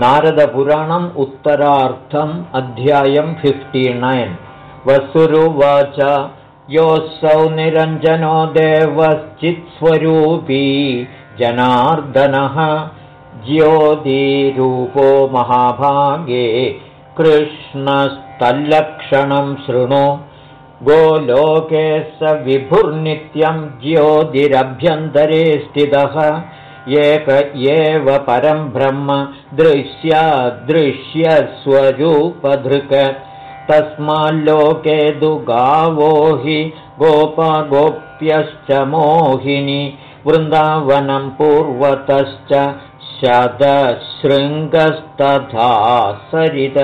नारदपुराणम् उत्तरार्थम् अध्यायम् fifty nine. वसुरुवाच योऽसौ निरञ्जनो देवश्चित्स्वरूपी जनार्दनः। ज्योतिरूपो महाभागे कृष्णस्तल्लक्षणं शृणु। गोलोके स विभुर्नित्यं ज्योतिरभ्यन्तरे स्थितः एक एव परं ब्रह्म दृश्यादृश्यस्वरूपधृक्। तस्माल्लोके दु गावो हि गोपगोप्यश्च मोहिनी। वृन्दावनं पूर्वतश्च शतशृङ्गस्तथा सरित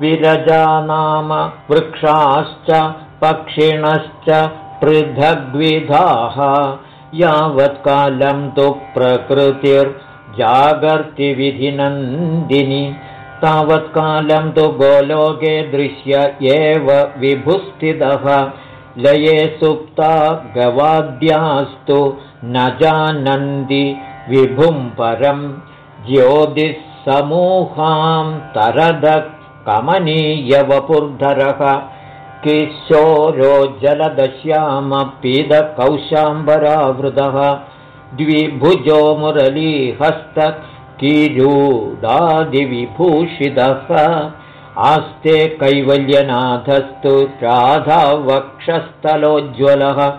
विरजा नाम वृक्षाश्च पक्षिणश्च पृथग्विधाः यावत्कालं तु प्रकृतिर्जागर्तिविधिनन्दिनि। तावत्कालं तु गोलोके दृश्य एव विभुस्थितः। लये सुप्ता गवाद्यास्तु न जानन्ति विभुं परं। ज्योतिःसमूहां तरदः कमनीयवपुर्धरः किशोरो जलदश्यामपीदकौशाम्बरावृतः द्विभुजो मुरलीहस्तकीरूडादिविभूषितः आस्ते कैवल्यनाथस्तु राधावक्षस्थलोज्ज्वलः।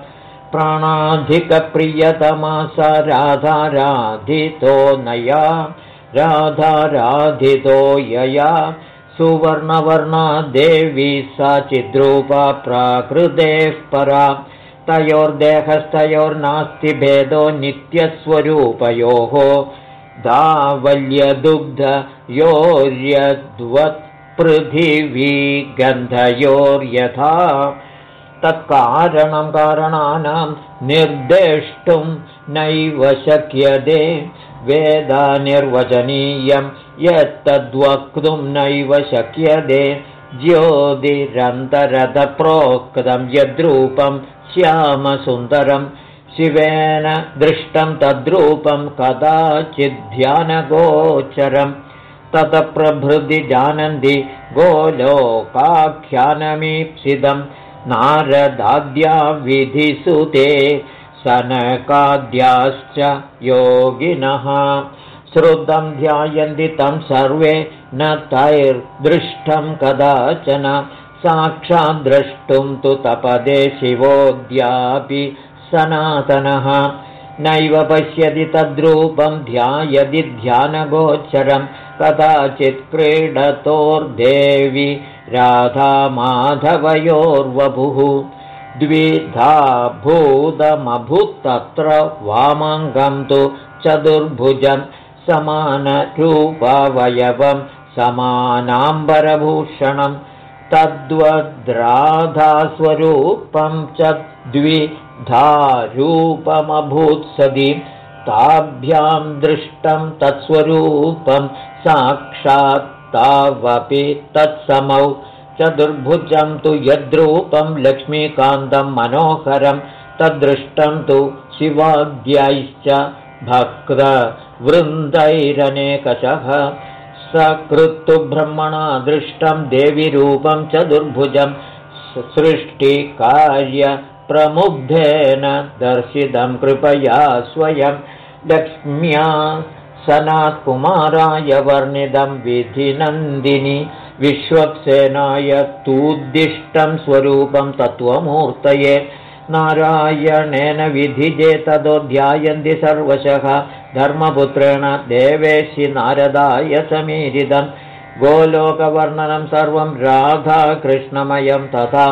प्राणाधिकप्रियतमा स राधाराधितो नया। राधाराधितो यया सुवर्णवर्णा देवी सा चिद्रूपा प्राकृतेः परा। तयोर्देहस्तयोर्नास्ति भेदो नित्यस्वरूपयोः। दावल्यदुग्धयोर्यद्वत्पृथिवी गन्धयोर्यथा तत्कारणं कारणानां निर्देष्टुं नैव शक्यते। वेदानिर्वचनीयं यत्तद्वक्तुं नैव शक्यते। ज्योतिरन्तरथप्रोक्तं यद्रूपं श्यामसुन्दरं शिवेन दृष्टं तद्रूपं कदाचिद्ध्यानगोचरं। ततप्रभृति जानन्ति गोलोकाख्यानमीप्सितं नारदाद्या विधिसुते सनकाद्याश्च योगिनः। श्रुतं ध्यायन्ति तं सर्वे न तैर्दृष्टं कदाचन साक्षाद्द्रष्टुं तु तपदे शिवोऽद्यापि सनातनः। नैव पश्यति तद्रूपं ध्यायदि ध्यानगोचरं कदाचित् क्रीडतोर्देवि राधामाधवयोर्वपुः द्विधा भूतमभूत्तत्र वामङ्गं तु चतुर्भुजं समानरूपावयवं समानाम्बरभूषणं तद्वद्राधास्वरूपं च द्विधारूपमभूत्सदि ताभ्यां दृष्टं तत्स्वरूपं साक्षात्तावपि तत्समौ चतुर्भुजं तु यद्रूपं लक्ष्मीकान्तं मनोहरं तद्दृष्टं तु शिवाद्यैश्च भक्तवृन्दैरनेकशः सकृत्तु ब्रह्मणा दृष्टं देवीरूपं चतुर्भुजं सृष्टिकार्यप्रमुग्धेन दर्शितं कृपया स्वयं लक्ष्म्या सनात्कुमाराय वर्णितं विधिनन्दिनि विश्वक्सेनाय तूद्दिष्टं स्वरूपं तत्त्वमूर्तये। नारायणेन विधिजे ततो ध्यायन्ति सर्वशः। धर्मपुत्रेण देवेशि नारदाय समीरितं गोलोकवर्णनं सर्वं राधाकृष्णमयं तथा।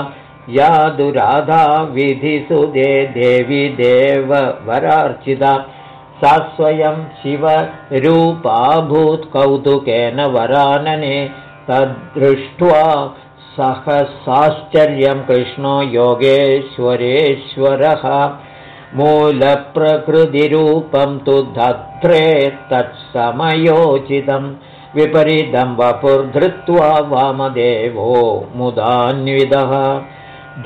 यादुराधा विधिसुदे देवी देववरार्चिता सा स्वयं शिवरूपाभूत्कौतुकेन वरानने तद्दृष्ट्वा सहसाश्चर्यं कृष्णो योगेश्वरेश्वरः मूलप्रकृतिरूपं तु धत्रे तत्समयोचितं विपरीतं वपुर्धृत्वा वामदेवो मुदान्विदः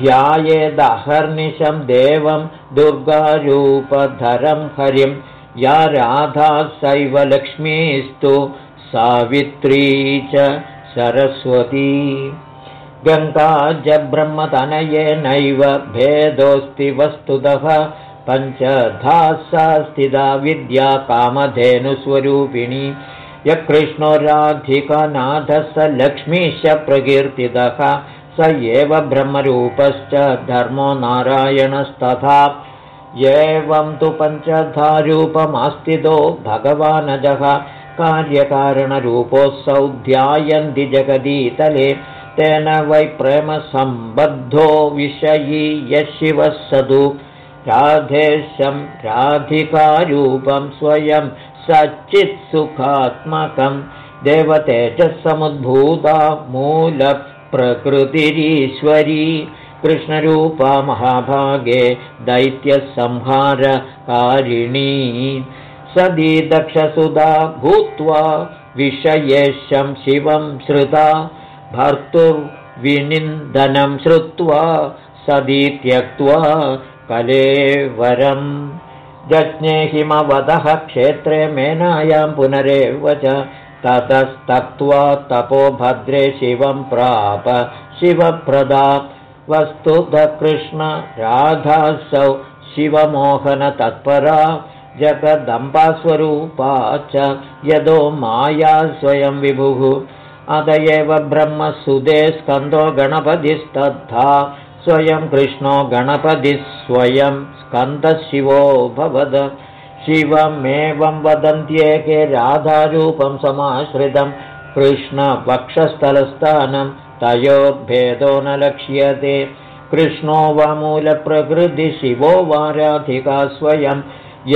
ध्यायेदहर्निशं देवं दुर्गारूपधरं हरिं या राधा सैव लक्ष्मीस्तु सावित्री च सरस्वती। गङ्गा च ब्रह्मतनयेनैव भेदोऽस्ति वस्तुतः पञ्चधा सा स्थिता विद्या कामधेनुस्वरूपिणी। यकृष्णो राधिकनाथः स लक्ष्मीश्च प्रकीर्तितः स एव ब्रह्मरूपश्च धर्मो नारायणस्तथा एवं तु पञ्चधारूपमास्तितो भगवानजः कार्यकारणरूपोऽसौ ध्यायन्ति जगदीतले तेन वै प्रेमसम्बद्धो विषयी यः शिवः सदु। राधेशं राधिकारूपं स्वयं सच्चित्सुखात्मकं देवतेजसमुद्भूता मूलप्रकृतिरीश्वरी कृष्णरूपा महाभागे दैत्यसंहारकारिणी सदी दक्षसुधा भूत्वा विषयेशं शिवं श्रुता भर्तुर्विनिन्दनं श्रुत्वा सदी त्यक्त्वा कलेवरम् जज्ञेहिमवदः क्षेत्रे मेनायां पुनरेव च ततस्तक्त्वा तपो भद्रे शिवं प्राप शिवप्रदा वस्तुतकृष्ण राधासौ शिवमोहनतत्परा जगदम्बास्वरूपा च यदो माया स्वयं विभुः। अत एव ब्रह्मसुदे स्कन्दो गणपतिस्तथा स्वयं कृष्णो गणपतिः स्वयं स्कन्दशिवो भवद। शिवमेवं वदन्त्येके राधारूपं समाश्रितं कृष्णपक्षस्थलस्थानं तयोर्भेदो न लक्ष्यते। कृष्णो वा मूलप्रकृतिशिवो वा राधिका स्वयम्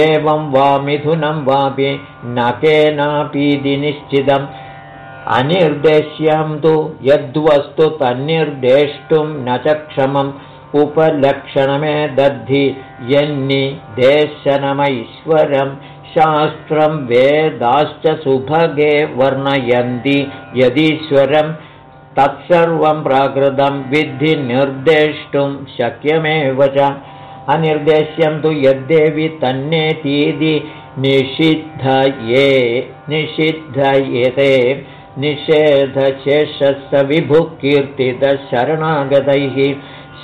एवं वा मिथुनं वापि न केनापीति निश्चितम्। अनिर्देश्यं तु यद्वस्तु तन्निर्देष्टुं न च क्षमम्। उपलक्षणमे दद्धि यन्निदेशनमैश्वरं शास्त्रं वेदाश्च सुभगे वर्णयन्ति। यदीश्वरं तत्सर्वं प्राकृतं विद्धि निर्देष्टुं शक्यमेव च। अनिर्देश्यं तु यद्देवि तन्नेतीति निषिद्धये निषिद्धयेते। निषेधशेषस्य विभुकीर्तितशरणागतैः।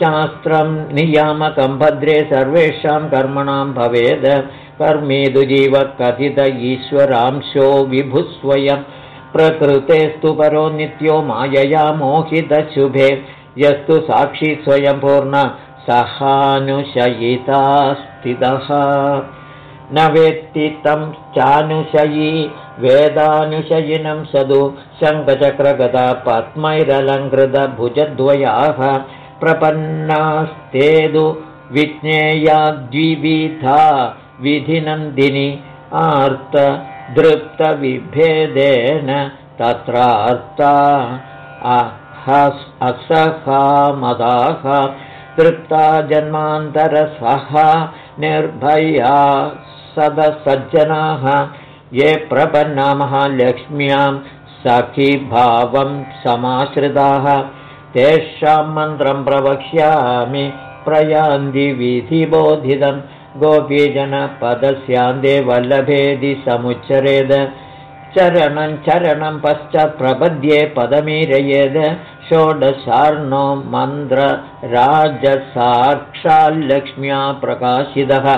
शास्त्रं नियामकं भद्रे सर्वेषां कर्मणां भवेद्। कर्मीदुजीवकथित ईश्वरांशो विभुस्वयं प्रकृतेस्तु परो नित्यो मायया मोहितशुभे यस्तु साक्षी स्वयं पूर्ण सहानुशयिता स्थितः। न वेत्ति तं चानुशयी वेदानुशयिनं सदु शङ्खचक्रगदा पद्मैरलङ्कृतभुजद्वयाः प्रपन्नास्तेदु विज्ञेयाद्विविधा विधिनन्दिनि आर्तदृप्तविभेदेन तत्रार्ता असहामदाः तृप्ता जन्मान्तरसः निर्भया सदसज्जनाः ये प्रपन्नामहालक्ष्म्यां सखीभावं समाश्रिताः तेषां मन्त्रं प्रवक्ष्यामि प्रयान्ति विधिबोधितं गोपीजनपदस्यान्दे वल्लभेदि समुच्चरेद। चरणं चरणं पश्चात् प्रपद्ये पदमीरयेद। षोडशार्णो मन्त्रराजसाक्षाल्लक्ष्म्या प्रकाशितः।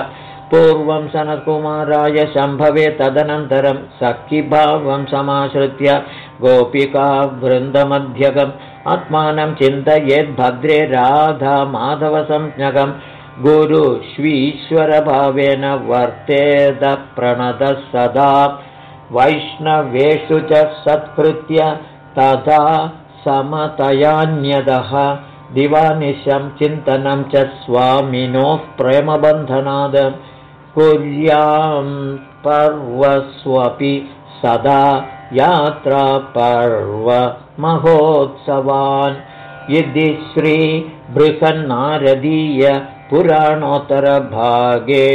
पूर्वं सनत्कुमाराय शम्भवे तदनन्तरं सखिभावं समाश्रित्य गोपिकावृन्दमध्यगम् आत्मानं चिन्तयेद्भद्रे राधामाधवसंज्ञकं गुरुश्वीश्वरभावेन वर्तेद प्रणतः सदा। वैष्णवेषु च सत्कृत्य तथा समतयान्यदः। दिवानिशं चिन्तनं च स्वामिनोः प्रेमबन्धनाद। कुर्यां पर्वस्वपि सदा यात्रापर्वमहोत्सवान् यदि श्रीबृहन्नारदीयपुराणोत्तरभागे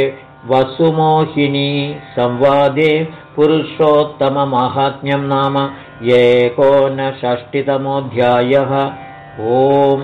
वसुमोहिनी संवादे पुरुषोत्तममाहात्म्यं नाम एकोनषष्टितमोऽध्यायः। ओम्